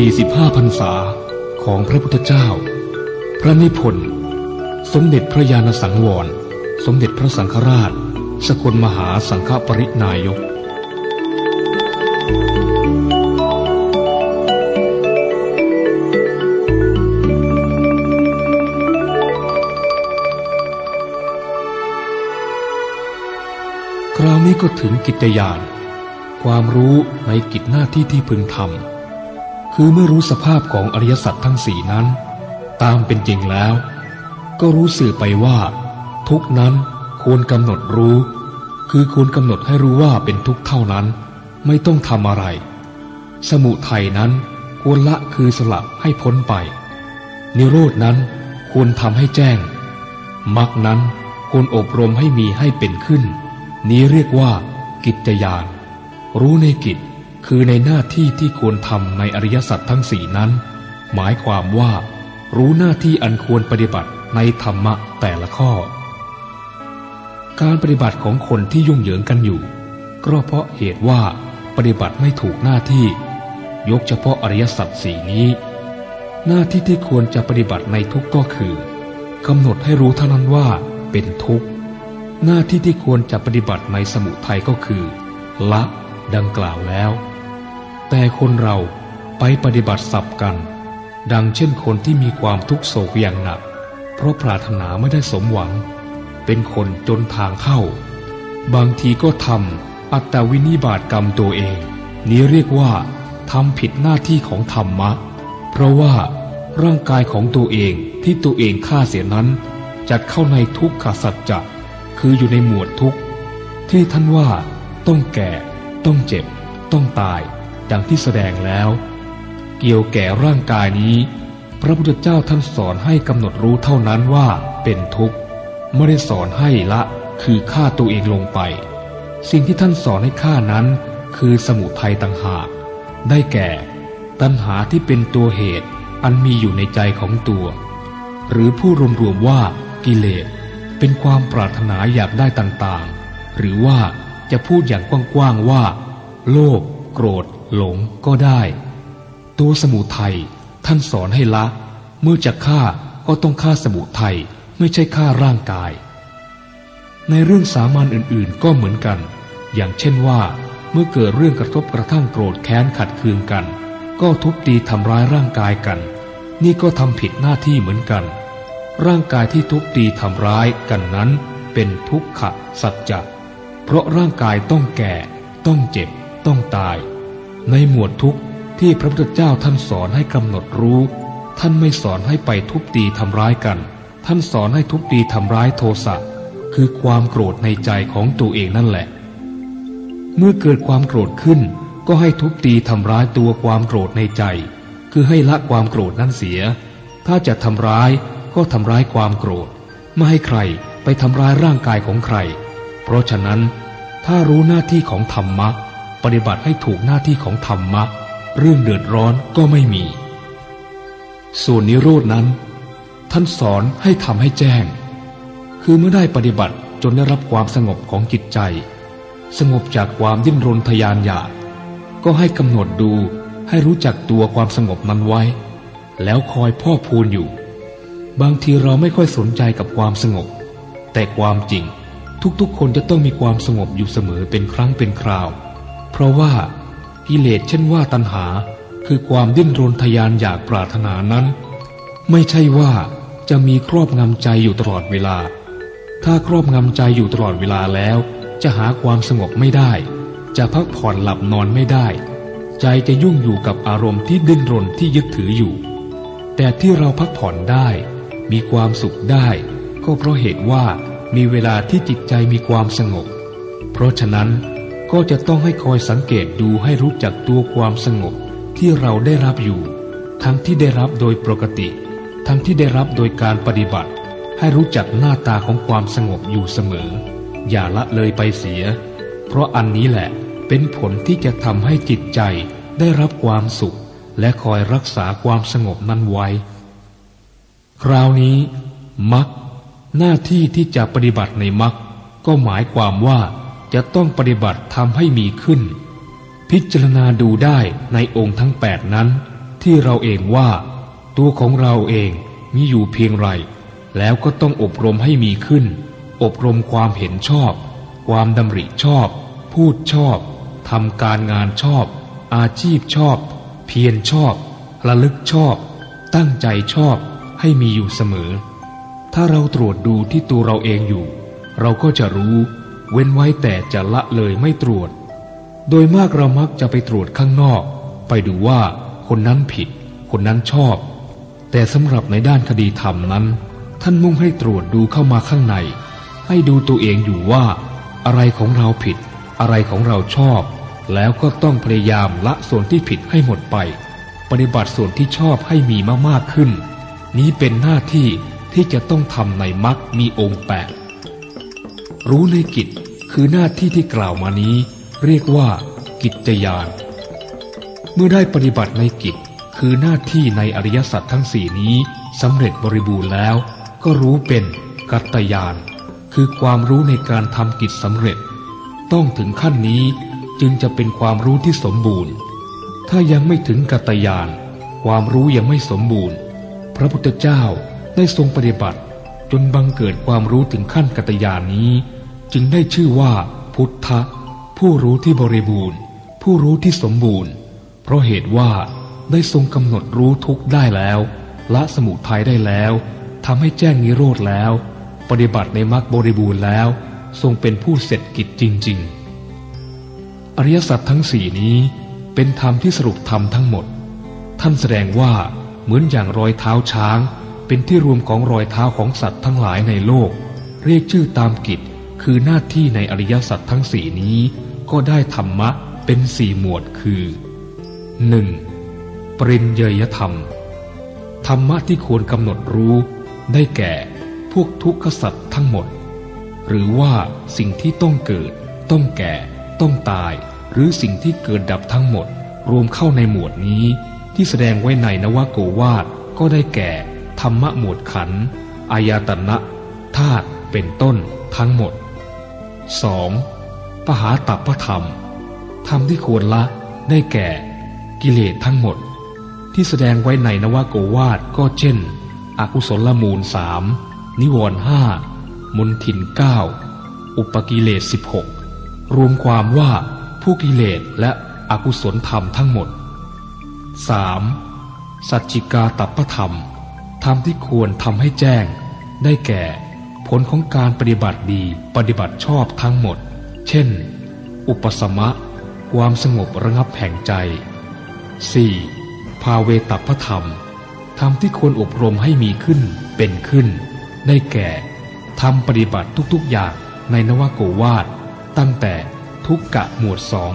45พรรษาของพระพุทธเจ้า พระนิพนธ์ สมเด็จพระญาณสังวร สมเด็จพระสังฆราช สกลมหาสังฆปรินายกคราวนี้ก็ถึงกิจยาน ความรู้ในกิจหน้าที่ที่พึงทำ คือเมื่อรู้สภาพของอริยสัจทั้งสี่นั้น ตามเป็นจริงแล้ว ก็รู้สื่อไปว่า ทุกนั้นควรกำหนดรู้ คือควรกำหนดให้รู้ว่าเป็นทุกเท่านั้น ไม่ต้องทำอะไร สมุทัยนั้นควรละคือสละให้พ้นไป นิโรดนั้นควรทำให้แจ้งมรรคนั้นควรอบรมให้มีให้เป็นขึ้น นี้เรียกว่า กิจยานรู้ในกิจ คือในหน้าที่ที่ควรทำในอริยสัจทั้งสี่นั้น หมายความว่า รู้หน้าที่อันควรปฏิบัติในธรรมะแต่ละข้อ การปฏิบัติของคนที่ยุ่งเหยิงกันอยู่ ก็เพราะเหตุว่าปฏิบัติไม่ถูกหน้าที่ ยกเฉพาะอริยสัจสี่นี้ หน้าที่ที่ควรจะปฏิบัติในทุกก็คือกำหนดให้รู้เท่านั้นว่าเป็นทุกข์ หน้าที่ที่ควรจะปฏิบัติในสมุทัยก็คือ ละดังกล่าวแล้ว แต่คนเราไปปฏิบัติสับกัน ดังเช่นคนที่มีความทุกโศกอย่างหนัก เพราะปรารถนาไม่ได้สมหวัง เป็นคนจนทางเข้า บางทีก็ทำอัตวินิบาตกรรมตัวเอง นี้เรียกว่าทำผิดหน้าที่ของธรรมะ เพราะว่าร่างกายของตัวเองที่ตัวเองฆ่าเสียนั้น จัดเข้าในทุกขสัจจะคืออยู่ในหมวดทุกข์ ที่ท่านว่าต้องแก่ ต้องเจ็บ ต้องตาย ดังที่แสดงแล้ว เกี่ยวแก่ร่างกายนี้ พระพุทธเจ้าท่านสอนให้กำหนดรู้เท่านั้นว่าเป็นทุกข์ไม่ได้สอนให้ละคือฆ่าตัวเองลงไป สิ่งที่ท่านสอนให้ฆ่านั้น คือสมุทัยต่างหากได้แก่ ตัณหาที่เป็นตัวเหตุอันมีอยู่ในใจของตัว หรือผู้รวมๆว่ากิเลสเป็นความปรารถนาอยากได้ต่างๆ หรือว่าจะพูดอย่างกว้างๆว่า โลภโกรธ หลงก็ได้ ตัวสมุทัยท่านสอนให้ละ เมื่อจะฆ่าก็ต้องฆ่าสมุทัยไม่ใช่ฆ่าร่างกาย ในเรื่องสามัญอื่นๆ ก็เหมือนกัน อย่างเช่นว่าเมื่อเกิดเรื่องกระทบกระทั่งโกรธแค้นขัดเคืองกัน ก็ทุบตีทำร้ายร่างกายกัน นี่ก็ทำผิดหน้าที่เหมือนกัน ร่างกายที่ทุบตีทำร้ายกันนั้น เป็นทุกขะสัจจะเพราะร่างกายต้องแก่ ต้องเจ็บ ต้องตาย ในหมวดทุกข์ที่พระพุทธเจ้าท่านสอนให้กำหนดรู้ ท่านไม่สอนให้ไปทุบตีทำร้ายกัน ท่านสอนให้ทุบตีทำร้ายโทสะคือความโกรธในใจของตัวเองนั่นแหละ เมื่อเกิดความโกรธขึ้น ก็ให้ทุบตีทำร้ายตัวความโกรธในใจ คือให้ละความโกรธนั้นเสีย ถ้าจะทำร้ายก็ทำร้ายความโกรธ ไม่ให้ใครไปทำร้ายร่างกายของใคร เพราะฉะนั้น ถ้ารู้หน้าที่ของธรรมะ ปฏิบัติให้ถูกหน้าที่ของธรรมะ เรื่องเดือดร้อนก็ไม่มี ส่วนนิโรดนั้น ท่านสอนให้ทำให้แจ้ง คือเมื่อได้ปฏิบัติจนได้รับความสงบของจิตใจ สงบจากความดิ้นรนทยานอยาก ก็ให้กำหนดดูให้รู้จักตัวความสงบนั้นไว้ แล้วคอยพ่อพูนอยู่ บางทีเราไม่ค่อยสนใจกับความสงบ แต่ความจริงทุกๆคนจะต้องมีความสงบอยู่เสมอเป็นครั้งเป็นคราว ราะว่ากิเลสเช่นว่าตัณหาคือความดิ้นรนทยานอยากปรารถนานั้น ไม่ใช่ว่าจะมีครอบงำใจอยู่ตลอดเวลา ถ้าครอบงำใจอยู่ตลอดเวลาแล้ว จะหาความสงบไม่ได้ จะพักผ่อนหลับนอนไม่ได้ ใจจะยุ่งอยู่กับอารมณ์ที่ดิ้นรนที่ยึดถืออยู่ แต่ที่เราพักผ่อนได้ มีความสุขได้ ก็เพราะเหตุว่ามีเวลาที่จิตใจมีความสงบ เพราะฉะนั้น ก็จะต้องให้คอยสังเกตดูให้รู้จักตัวความสงบที่เราได้รับอยู่ ทั้งที่ได้รับโดยปกติ ทั้งที่ได้รับโดยการปฏิบัติ ให้รู้จักหน้าตาของความสงบอยู่เสมอ อย่าละเลยไปเสีย เพราะอันนี้แหละเป็นผลที่จะทำให้จิตใจได้รับความสุข และคอยรักษาความสงบนั้นไว้ คราวนี้มักหน้าที่ที่จะปฏิบัติในมักก็หมายความว่า จะต้องปฏิบัติทำให้มีขึ้น พิจารณาดูได้ในองค์ทั้งแปดนั้น ที่เราเองว่า ตัวของเราเองมีอยู่เพียงไร แล้วก็ต้องอบรมให้มีขึ้น อบรมความเห็นชอบ ความดำริชอบ พูดชอบทำการงานชอบ อาชีพชอบ เพียรชอบ ระลึกชอบ ตั้งใจชอบให้มีอยู่เสมอ ถ้าเราตรวจดูที่ตัวเราเองอยู่ เราก็จะรู้ เว้นไว้แต่จะละเลยไม่ตรวจ โดยมากเรามักจะไปตรวจข้างนอก ไปดูว่าคนนั้นผิด คนนั้นชอบ แต่สำหรับในด้านคดีธรรมนั้น ท่านมุ่งให้ตรวจดูเข้ามาข้างใน ให้ดูตัวเองอยู่ว่า อะไรของเราผิด อะไรของเราชอบ แล้วก็ต้องพยายามละส่วนที่ผิดให้หมดไป ปฏิบัติส่วนที่ชอบให้มีมากๆขึ้น นี้เป็นหน้าที่ที่จะต้องทำในมรรคมีองค์แปด รู้ในกิจคือหน้าที่ที่กล่าวมานี้ เรียกว่า กิจยาน เมื่อได้ปฏิบัติในกิจคือหน้าที่ในอริยสัจทั้งสี่นี้สำเร็จบริบูรณ์แล้ว ก็รู้เป็นกัตยาน คือความรู้ในการทำกิจสำเร็จ ต้องถึงขั้นนี้จึงจะเป็นความรู้ที่สมบูรณ์ ถ้ายังไม่ถึงกัตยาน ความรู้ยังไม่สมบูรณ์ พระพุทธเจ้าได้ทรงปฏิบัติ จนบังเกิดความรู้ถึงขั้นกัตยานนี้ จึงได้ชื่อว่า พุทธะ ผู้รู้ที่บริบูรณ์ ผู้รู้ที่สมบูรณ์ เพราะเหตุว่าได้ทรงกำหนดรู้ทุกได้แล้ว ละสมุทัยได้แล้วทำให้แจ้งนิโรธแล้ว ปฏิบัติในมรรคบริบูรณ์แล้ว ทรงเป็นผู้เสร็จกิจจริง ๆ อริยสัจทั้งสี่นี้ เป็นธรรมที่สรุปธรรมทั้งหมด ท่านแสดงว่าเหมือนอย่างรอยเท้าช้าง เป็นที่รวมของรอยเท้าของสัตว์ทั้งหลายในโลก เรียกชื่อตามกิจ คือหน้าที่ในอริยสัจทั้งสี่นี้ ก็ได้ธรรมะเป็นสี่หมวดคือหนึ่งปริญเยยธรรม ธรรมะที่ควรกำหนดรู้ ได้แก่ พวกทุกขสัตว์ทั้งหมด หรือว่าสิ่งที่ต้องเกิด ต้องแก่ ต้องตาย หรือสิ่งที่เกิดดับทั้งหมด รวมเข้าในหมวดนี้ ที่แสดงไว้ในนวโกวาทก็ได้แก่ ธรรมะหมวดขัน อายตนะธาตุเป็นต้นทั้งหมด 2. ปหาตัพพธรรม ธรรมที่ควรละได้แก่กิเลสทั้งหมด ที่แสดงไว้ในนวโกวาทก็เช่น อกุศลมูลสามนิวรณ์ห้ามนทินเก้าอุปกิเลสสิบหกรวมความว่าผู้กิเลสและอกุศลธรรมทั้งหมด 3. สัจจิกาตัปธรรม ธรรมที่ควรทำให้แจ้ง ได้แก่ ผลของการปฏิบัติดีปฏิบัติชอบทั้งหมด เช่น อุปสมะ ความสงบระงับแห่งใจ 4. ภาเวตัพธรรม ธรรมที่ควรอบรมให้มีขึ้นเป็นขึ้น ได้แก่ทำปฏิบัติทุกๆอย่างในนวโกวาทตั้งแต่ทุกกะหมวดสอง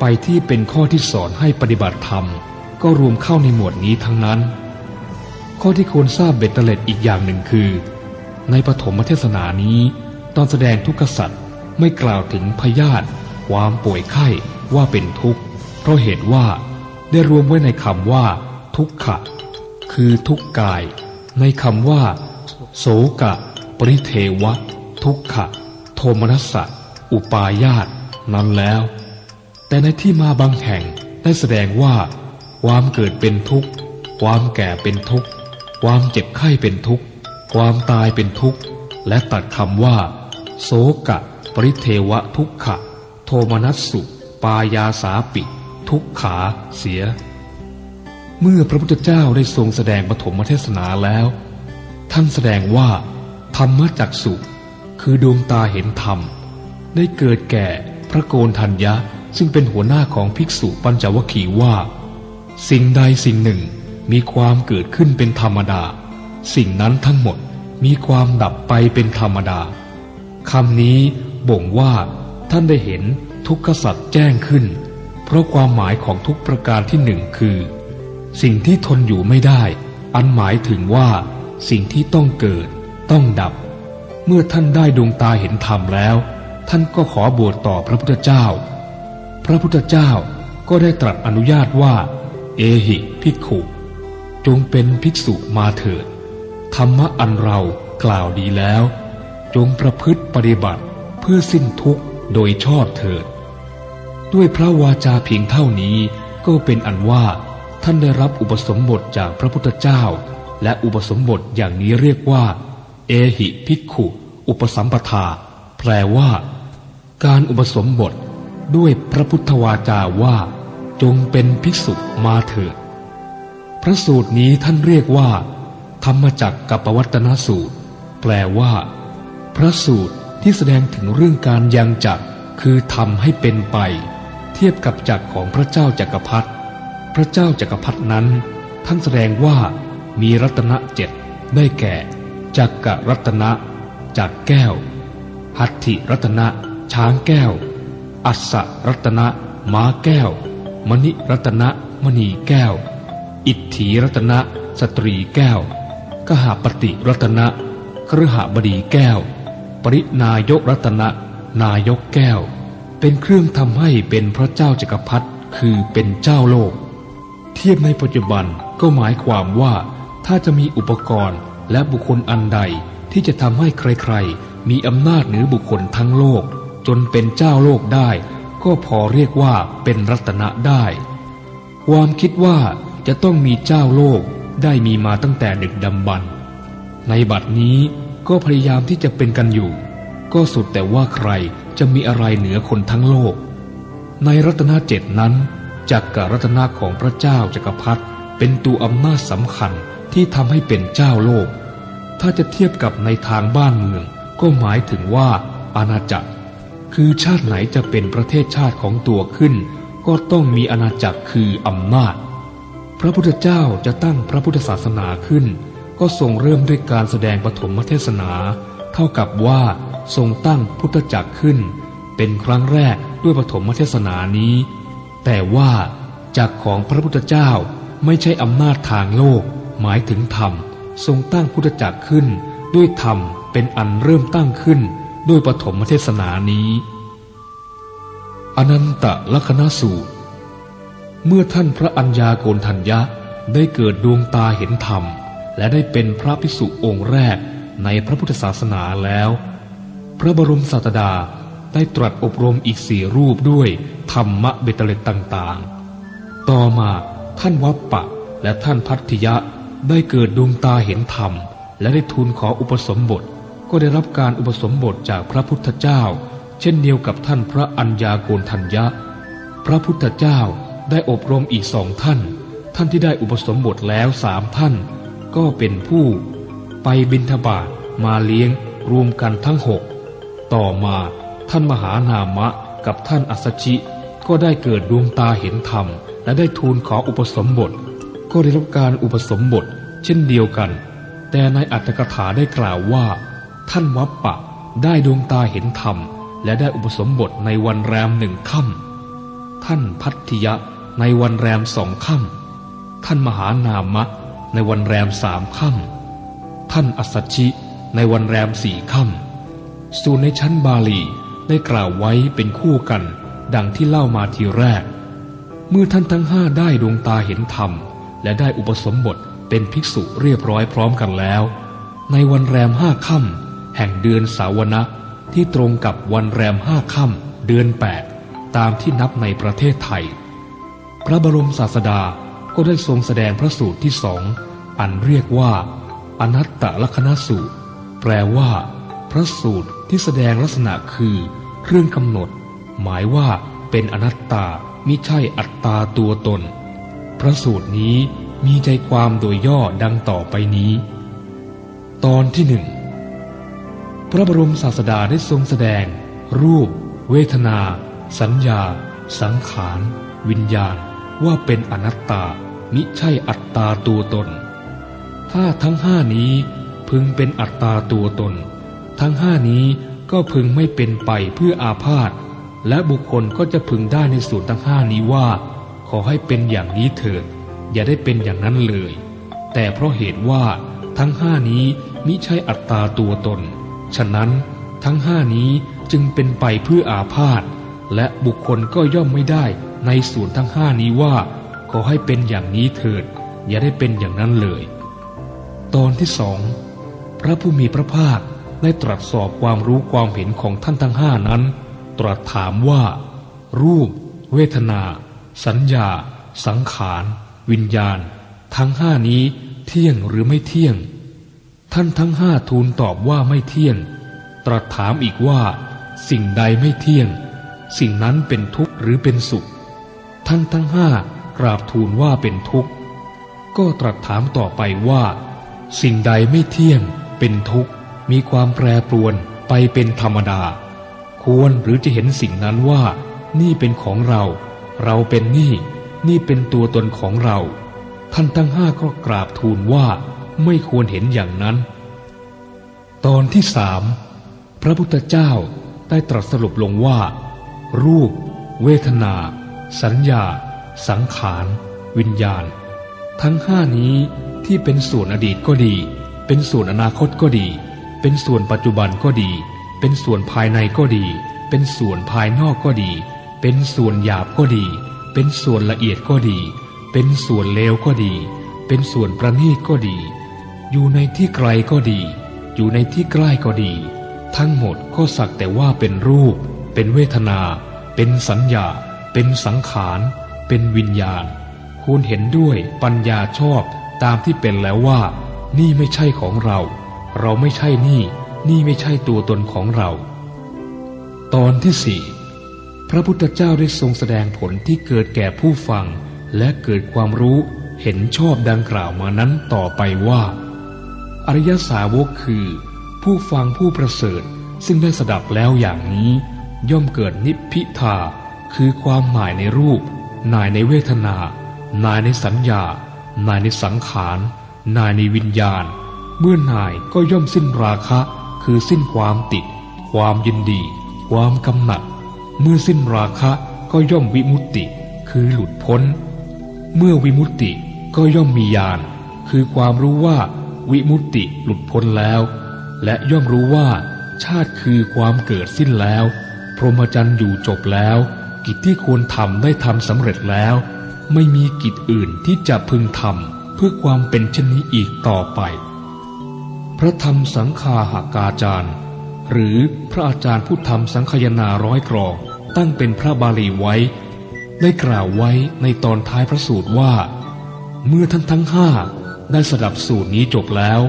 ไปที่เป็นข้อที่สอนให้ปฏิบัติธรรม ก็รวมเข้าในหมวดนี้ทั้งนั้น ข้อที่ควรทราบเบ็ดเตล็ดอีกอย่างหนึ่งคือ ในปฐมเทศนานี้ ตอนแสดงทุกขสัตว์ไม่กล่าวถึงพยาธิความป่วยไข้ว่าเป็นทุกข์ เพราะเหตุว่าได้รวมไว้ในคำว่า ทุกขะ คือทุกกาย ในคำว่า โสกะ ปริเทวะ ทุกขะ โทมนัสสะอุปายาตนั้นแล้ว แต่ในที่มาบางแห่งได้แสดงว่า ความเกิดเป็นทุกข์ ความแก่เป็นทุกข์ ความเจ็บไข้เป็นทุกข์ ความตายเป็นทุกข์ และตัดคำว่า โสกะ ปริเทวะทุกขะ โทมนัสสุ ปายาสาปิ ทุกขาเสีย เมื่อพระพุทธเจ้าได้ทรงแสดงปฐมเทศนาแล้ว ท่านแสดงว่า ธรรมจักสุ คือดวงตาเห็นธรรม ได้เกิดแก่พระโกนทัญญะซึ่งเป็นหัวหน้าของภิกษุปัญจวคีว่า สิ่งใดสิ่งหนึ่ง มีความเกิดขึ้นเป็นธรรมดา สิ่งนั้นทั้งหมดมีความดับไปเป็นธรรมดาคำนี้บ่งว่าท่านได้เห็นทุกขสัตว์แจ้งขึ้น เพราะความหมายของทุกประการที่หนึ่งคือ สิ่งที่ทนอยู่ไม่ได้ อันหมายถึงว่า สิ่งที่ต้องเกิด ต้องดับ เมื่อท่านได้ดวงตาเห็นธรรมแล้ว ท่านก็ขอบวชต่อพระพุทธเจ้า พระพุทธเจ้าก็ได้ตรัสอนุญาตว่า เอหิภิกขุ จงเป็นภิกษุมาเถิด ธรรมะอันเรากล่าวดีแล้ว จงประพฤติปฏิบัติเพื่อสิ้นทุกข์โดยชอบเถิด ด้วยพระวาจาเพียงเท่านี้ก็เป็นอันว่าท่านได้รับอุปสมบทจากพระพุทธเจ้า และอุปสมบทอย่างนี้เรียกว่า เอหิภิกขุ อุปสัมปทา แปลว่า การอุปสมบทด้วยพระพุทธวาจาว่า จงเป็นภิกษุมาเถิด พระสูตรนี้ท่านเรียกว่า ธรรมจักกับปวัตนสูตร แปลว่า พระสูตรที่แสดงถึงเรื่องการยังจักคือทำให้เป็นไป เทียบกับจักของพระเจ้าจักรพรรดิพระเจ้าจักรพรรดินั้น ท่านแสดงว่ามีรัตนะเจ็ดได้แก่จักกะรัตนะจักแก้ว หัตถิรัตนะช้างแก้ว อัศรัตนะม้าแก้ว มณิรัตนะมณีแก้ว อิทธิรัตนะ สตรีแก้วกหาปฏิรัตนะครหบดีแก้ว ปรินายกรัตนะ นายกแก้ว เป็นเครื่องทำให้เป็นพระเจ้าจักรพรรดิคือเป็นเจ้าโลก เทียบในปัจจุบันก็หมายความว่าถ้าจะมีอุปกรณ์และบุคคลอันใดที่จะทำให้ใครๆ มีอำนาจเหนือบุคคลทั้งโลก จนเป็นเจ้าโลกได้ ก็พอเรียกว่าเป็นรัตนะได้ ความคิดว่า จะต้องมีเจ้าโลกได้มีมาตั้งแต่ดึกดำบรรในบัดนี้ก็พยายามที่จะเป็นกันอยู่ ก็สุดแต่ว่าใครจะมีอะไรเหนือคนทั้งโลก ในรัตนเจ็ดนั้นจักกรัตนาของพระเจ้าจักรพรรดิเป็นตัวอำนาจสำคัญที่ทำให้เป็นเจ้าโลก ถ้าจะเทียบกับในทางบ้านเมือง ก็หมายถึงว่า อาณาจักร คือชาติไหนจะเป็นประเทศชาติของตัวขึ้น ก็ต้องมีอาณาจักรคืออำนาจ ระพุทธเจ้าจะตั้งพระพุทธศาสนาขึ้น ก็ทรงเริ่มด้วยการแสดงปฐมเทศนา เท่ากับว่าทรงตั้งพุทธจักรขึ้น เป็นครั้งแรกด้วยปฐมเทศนานี้ แต่ว่าจักรของพระพุทธเจ้าไม่ใช่อำนาจทางโลก หมายถึงธรรม ทรงตั้งพุทธจักรขึ้น ด้วยธรรมเป็นอันเริ่มตั้งขึ้นด้วยปฐมเทศนานี้ อนันตลักนสูตร เมื่อท่านพระัญญาโกณทัญญะได้เกิดดวงตาเห็นธรรม และได้เป็นพระภิกษุองค์แรกในพระพุทธศาสนาแล้ว พระบรมศาสดาได้ตรัสอบรมอีกสี่รูปด้วยธรรมะเบตเลตต่างๆ ต่อมาท่านวัปปะและท่านพัทธิยะได้เกิดดวงตาเห็นธรรม และได้ทูลขออุปสมบท ก็ได้รับการอุปสมบทจากพระพุทธเจ้า เช่นเดียวกับท่านพระัญญาโกณทัญญะ พระพุทธเจ้า ได้อบรมอีกสองท่าน ท่านที่ได้อุปสมบทแล้วสามท่าน ก็เป็นผู้ ไปบิณฑบาตมาเลี้ยงรวมกันทั้งหกต่อมาท่านมหานามะกับท่านอัสชิ ก็ได้เกิดดวงตาเห็นธรรม และได้ทูลขออุปสมบท ก็ได้รับการอุปสมบท เช่นเดียวกัน แต่ในอัตถกถาได้กล่าวว่า ท่านวัปปะได้ดวงตาเห็นธรรม และได้อุปสมบทในวันแรมหนึ่งค่ำท่านพัทธิยะ ในวันแรมสองค่ำท่านมหานามะ ในวันแรมสามค่ำท่านอัสชิ ในวันแรมสี่ค่ำส่วนในชั้นบาลีได้กล่าวไว้เป็นคู่กัน ดังที่เล่ามาทีแรก เมื่อท่านทั้งห้าได้ดวงตาเห็นธรรม และได้อุปสมบทเป็นภิกษุเรียบร้อยพร้อมกันแล้ว ในวันแรมห้าค่ำแห่งเดือนสาวนะที่ตรงกับวันแรมห้าค่ำเดือนแปดตามที่นับในประเทศไทย พระบรมศาสดาก็ได้ทรงแสดงพระสูตรที่สองอันเรียกว่า อนัตตลกษณสูตร แปลว่า พระสูตรที่แสดงลักษณะคือเรื่องกำหนด หมายว่าเป็นอนัตตามิใช่อัตตาตัวตน พระสูตรนี้มีใจความโดยย่อดังต่อไปนี้ ตอนที่หนึ่งพระบรมศาสดาได้ทรงแสดง รูป เวทนา สัญญา สังขาร วิญญาณ ว่าเป็นอนัตตามิใช่อัตตาตัวตน ถ้าทั้งห้านี้พึงเป็นอัตตาตัวตน ทั้งห้านี้ก็พึงไม่เป็นไปเพื่ออาพาธและบุคคลก็จะพึงได้ในส่วนทั้งห้านี้ว่า ขอให้เป็นอย่างนี้เถิด อย่าได้เป็นอย่างนั้นเลย แต่เพราะเหตุว่าทั้งห้านี้มิใช่อัตตาตัวตน ฉะนั้นทั้งห้านี้จึงเป็นไปเพื่ออาพาธและบุคคลก็ย่อมไม่ได้ ในส่วนทั้งห้านี้ว่า ขอให้เป็นอย่างนี้เถิด อย่าได้เป็นอย่างนั้นเลย ตอนที่สองพระผู้มีพระภาคได้ตรัสสอบความรู้ความเห็นของท่านทั้งห้านั้น ตรัสถามว่า รูป เวทนา สัญญา สังขาร วิญญาณ ทั้งห้านี้เที่ยงหรือไม่เที่ยง ท่านทั้งห้าทูลตอบว่าไม่เที่ยง ตรัสถามอีกว่า สิ่งใดไม่เที่ยง สิ่งนั้นเป็นทุกข์หรือเป็นสุข ท่านทั้งห้ากราบทูลว่าเป็นทุกข์ ก็ตรัสถามต่อไปว่า สิ่งใดไม่เที่ยง เป็นทุกข์ มีความแปรปรวนไปเป็นธรรมดา ควรหรือจะเห็นสิ่งนั้นว่า นี่เป็นของเรา เราเป็นนี่ นี่เป็นตัวตนของเรา ท่านทั้งห้าก็กราบทูลว่าไม่ควรเห็นอย่างนั้น ตอนที่สามพระพุทธเจ้าได้ตรัสสรุปลงว่า รูป เวทนา สัญญา สังขาร วิญญาณ ทั้งห้านี้ที่เป็นส่วนอดีตก็ดี เป็นส่วนอนาคตก็ดี เป็นส่วนปัจจุบันก็ดี เป็นส่วนภายในก็ดี เป็นส่วนภายนอกก็ดี เป็นส่วนหยาบก็ดี เป็นส่วนละเอียดก็ดี เป็นส่วนเลวก็ดี เป็นส่วนประณีตก็ดี อยู่ในที่ไกลก็ดี อยู่ในที่ใกล้ก็ดี ทั้งหมดก็สักแต่ว่าเป็นรูป เป็นเวทนา เป็นสัญญา เป็นสังขารเป็นวิญญาณควรเห็นด้วยปัญญาชอบตามที่เป็นแล้วว่า นี่ไม่ใช่ของเรา เราไม่ใช่นี่ นี่ไม่ใช่ตัวตนของเรา ตอนที่สี่พระพุทธเจ้าได้ทรงแสดงผลที่เกิดแก่ผู้ฟัง และเกิดความรู้เห็นชอบดังกล่าวมานั้นต่อไปว่า อริยสาวกคือ ผู้ฟังผู้ประเสริฐซึ่งได้สดับแล้วอย่างนี้ ย่อมเกิดนิพพิทา คือความหมายในรูป นายในเวทนา นายในสัญญา นายในสังขาร นายในวิญญาณ เมื่อนายก็ย่อมสิ้นราคะ คือสิ้นความติด ความยินดี ความกำหนัด เมื่อสิ้นราคะก็ย่อมวิมุตติ คือหลุดพ้น เมื่อวิมุตติก็ย่อมมีญาณ คือความรู้ว่าวิมุตติหลุดพ้นแล้ว และย่อมรู้ว่า ชาติคือความเกิดสิ้นแล้ว พรหมจรรย์อยู่จบแล้ว กิจที่ควรทำได้ทำสำเร็จแล้ว ไม่มีกิจอื่นที่จะพึงทำเพื่อความเป็นเช่นนี้อีกต่อไป พระธรรมสังฆาหากาจารย์ หรือพระอาจารย์ผู้ทำสังคยนาร้อยกรองตั้งเป็นพระบาลีไว้ ได้กล่าวไว้ในตอนท้ายพระสูตรว่า เมื่อท่านทั้งห้าได้สดับสูตรนี้จบแล้ว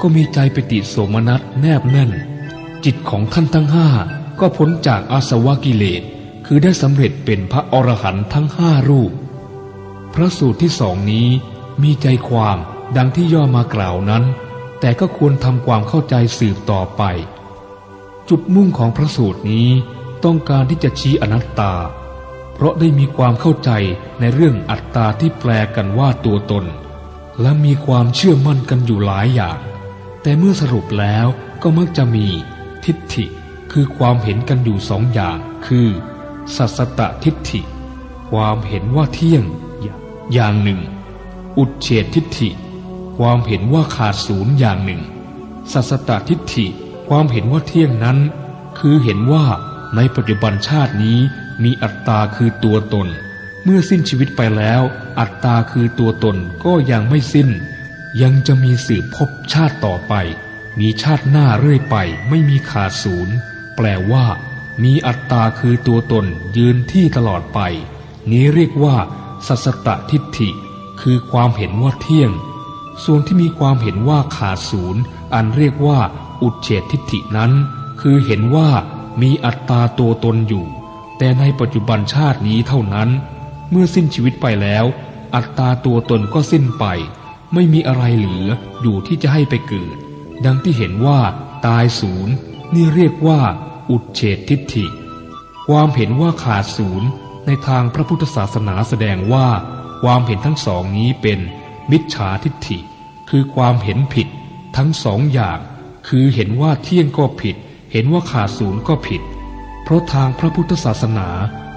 ก็มีใจปิติโสมนัสแนบแน่น จิตของท่านทั้งห้าก็พ้นจากอาสวะกิเลส คือได้สำเร็จเป็นพระอรหันต์ทั้งห้ารูป พระสูตรที่สองนี้มีใจความดังที่ย่อมากล่าวนั้น แต่ก็ควรทำความเข้าใจสืบต่อไป จุดมุ่งของพระสูตรนี้ต้องการที่จะชี้อนัตตา เพราะได้มีความเข้าใจในเรื่องอัตตาที่แปลกันว่าตัวตน และมีความเชื่อมั่นกันอยู่หลายอย่าง แต่เมื่อสรุปแล้วก็มักจะมีทิฏฐิคือความเห็นกันอยู่สองอย่าง คือ สัสตทิฏฐิ ความเห็นว่าเที่ยงอย่างหนึ่ง อุดเฉดทิฏฐิ ความเห็นว่าขาดศูนย์อย่างหนึ่ง สัสตทิฏฐิ ความเห็นว่าเที่ยงนั้น คือเห็นว่าในปัจจุบันชาตินี้มีอัตตาคือตัวตน เมื่อสิ้นชีวิตไปแล้ว อัตตาคือตัวตนก็ยังไม่สิ้น ยังจะมีสืบพบชาติต่อไป มีชาติหน้าเรื่อยไปไม่มีขาดศูนย์แปลว่า มีอัตตาคือตัวตนยืนที่ตลอดไป นี้เรียกว่า สัสตทิฏฐิ คือความเห็นว่าเที่ยง ส่วนที่มีความเห็นว่าขาดศูนย์อันเรียกว่า อุดเฉดทิฏฐินั้น คือเห็นว่ามีอัตตาตัวตนอยู่ แต่ในปัจจุบันชาตินี้เท่านั้น เมื่อสิ้นชีวิตไปแล้ว อัตตาตัวตนก็สิ้นไป ไม่มีอะไรเหลืออยู่ที่จะให้ไปเกิด ดังที่เห็นว่า ตายศูนย์นี่เรียกว่า อุดเฉดทิฏฐิ ความเห็นว่าขาดศูนย์ในทางพระพุทธศาสนาแสดงว่า ความเห็นทั้งสองนี้เป็นมิจฉาทิฏฐิ คือความเห็นผิดทั้งสองอย่าง คือเห็นว่าเที่ยงก็ผิด เห็นว่าขาดศูนย์ก็ผิด เพราะทางพระพุทธศาสนา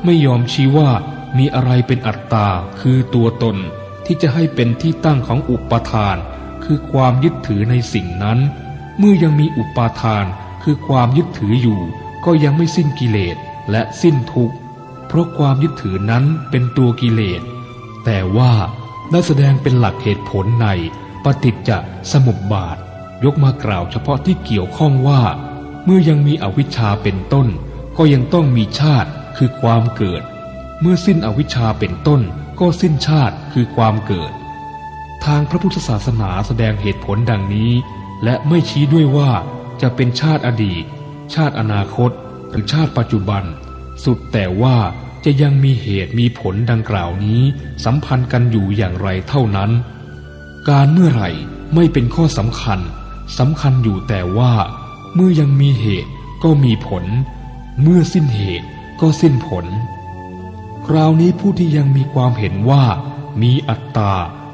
ไม่ยอมชี้ว่ามีอะไรเป็นอัตตา คือตัวตนที่จะให้เป็นที่ตั้งของอุปทาน คือความยึดถือในสิ่งนั้น เมื่อยังมีอุปาทาน คือความยึดถืออยู่ ก็ยังไม่สิ้นกิเลสและสิ้นทุกข์เพราะความยึดถือนั้นเป็นตัวกิเลส แต่ว่าได้แสดงเป็นหลักเหตุผลในปฏิจจสมุปบาท ยกมากล่าวเฉพาะที่เกี่ยวข้องว่า เมื่อยังมีอวิชชาเป็นต้น ก็ยังต้องมีชาติคือความเกิด เมื่อสิ้นอวิชชาเป็นต้น ก็สิ้นชาติคือความเกิด ทางพระพุทธศาสนาแสดงเหตุผลดังนี้ และไม่ชี้ด้วยว่า จะเป็นชาติอดีต ชาติอนาคต หรือชาติปัจจุบัน สุดแต่ว่าจะยังมีเหตุมีผลดังกล่าวนี้ สัมพันธ์กันอยู่อย่างไรเท่านั้น การเมื่อไหร่ไม่เป็นข้อสำคัญสำคัญอยู่แต่ว่า เมื่อยังมีเหตุก็มีผล เมื่อสิ้นเหตุก็สิ้นผล คราวนี้ผู้ที่ยังมีความเห็นว่า มีอัตตา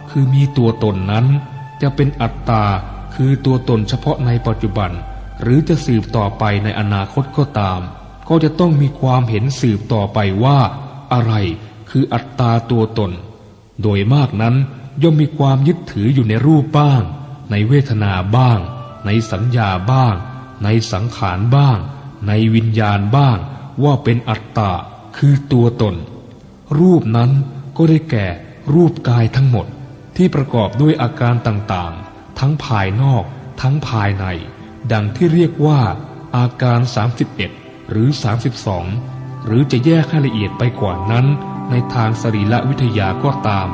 คือมีตัวตนนั้น จะเป็นอัตตาคือตัวตนเฉพาะในปัจจุบัน หรือจะสืบต่อไปในอนาคตก็ตาม ก็จะต้องมีความเห็นสืบต่อไปว่า อะไรคืออัตตาตัวตน โดยมากนั้นย่อมมีความยึดถืออยู่ในรูปบ้าง ในเวทนาบ้าง ในสัญญาบ้าง ในสังขารบ้าง ในวิญญาณบ้าง ว่าเป็นอัตตาคือตัวตน รูปนั้นก็ได้แก่รูปกายทั้งหมดที่ประกอบด้วยอาการต่างๆ ทั้งภายนอก ทั้งภายใน ดังที่เรียกว่าอาการ 31 หรือ 32 หรือจะแยกให้ละเอียดไปกว่านั้น ในทางสรีระวิทยาก็ตาม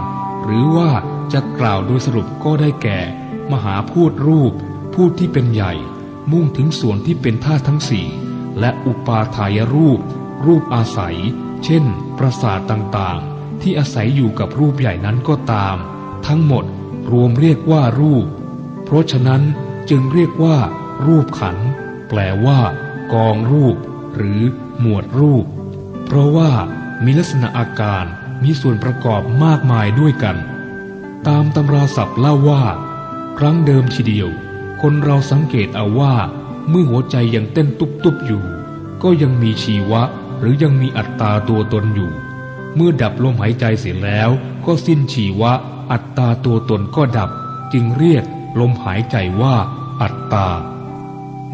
หรือว่าจะกล่าวโดยสรุปก็ได้แก่ มหาพูดรูป พูดที่เป็นใหญ่ มุ่งถึงส่วนที่เป็นธาตุทั้งสี่และอุปาทายรูป รูปอาศัย เช่น ประสาทต่างๆ ที่อาศัยอยู่กับรูปใหญ่นั้นก็ตาม ทั้งหมดรวมเรียกว่ารูป เพราะฉะนั้นจึงเรียกว่า รูปขัน แปลว่า กองรูป หรือ หมวดรูป เพราะว่ามีลักษณะอาการมีส่วนประกอบมากมายด้วยกัน ตามตำราศัพท์เล่าว่า ครั้งเดิมทีเดียว คนเราสังเกตเอาว่า เมื่อหัวใจยังเต้นตุบๆอยู่ ก็ยังมีชีวะ หรือยังมีอัตตาตัวตนอยู่ เมื่อดับลมหายใจเสร็จแล้วก็สิ้นชีวะ อัตตาตัวตนก็ดับ จึงเรียกลมหายใจว่า อัตตา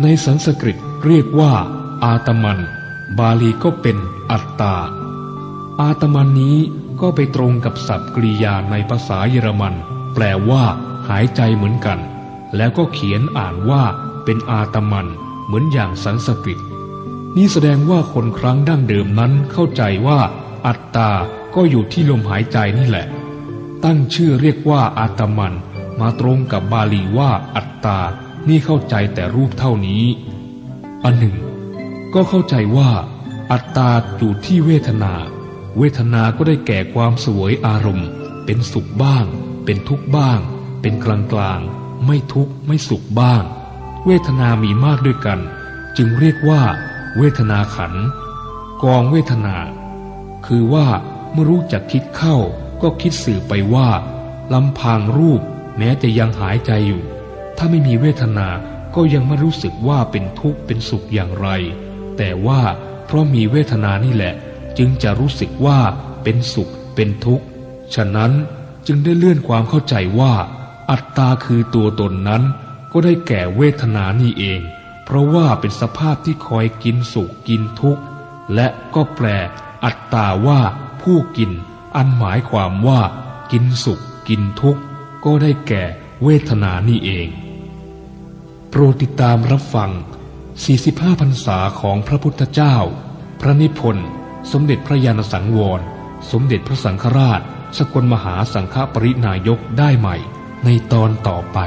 ในสันสกฤตเรียกว่า อาตมัน บาลีก็เป็นอัตตา อาตมันนี้ก็ไปตรงกับศัพท์กริยาในภาษาเยอรมัน แปลว่า หายใจเหมือนกัน แล้วก็เขียนอ่านว่าเป็นอาตมันเหมือนอย่างสันสกฤต นี่แสดงว่าคนครั้งดั้งเดิมนั้นเข้าใจว่า อัตตา ก็อยู่ที่ลมหายใจนี่แหละ ตั้งชื่อเรียกว่าอาตมัน มาตรงกับบาลีว่าอัตตา นี่เข้าใจแต่รูปเท่านี้ อันหนึ่ง ก็เข้าใจว่า อัตตาอยู่ที่เวทนา เวทนาก็ได้แก่ความสวยอารมณ์ เป็นสุขบ้าง เป็นทุกข์บ้าง เป็นกลางกลางไม่ทุกข์ไม่สุขบ้าง เวทนามีมากด้วยกัน จึงเรียกว่า เวทนาขัน กองเวทนา คือว่าเมื่อรู้จักคิดเข้าก็คิดสื่อไปว่าลำพังรูปแม้จะยังหายใจอยู่ ถ้าไม่มีเวทนาก็ยังไม่รู้สึกว่าเป็นทุกข์เป็นสุขอย่างไร แต่ว่าเพราะมีเวทนานี่แหละ จึงจะรู้สึกว่าเป็นสุขเป็นทุกข์ ฉะนั้นจึงได้เลื่อนความเข้าใจว่า อัตตาคือตัวตนนั้น ก็ได้แก่เวทนานี่เอง เพราะว่าเป็นสภาพที่คอยกินสุขกินทุกข์ และก็แปล อัตตาว่าผู้กิน อันหมายความว่า กินสุขกินทุกข์ ก็ได้แก่เวทนานี่เอง ปรดติดตามรับฟัง 45 พรรษาของพระพุทธเจ้า พระนิพนธ์ สมเด็จพระยาณสังวร สมเด็จพระสังฆราช สกลมหาสังฆปรินายกได้ใหม่ ในตอนต่อไป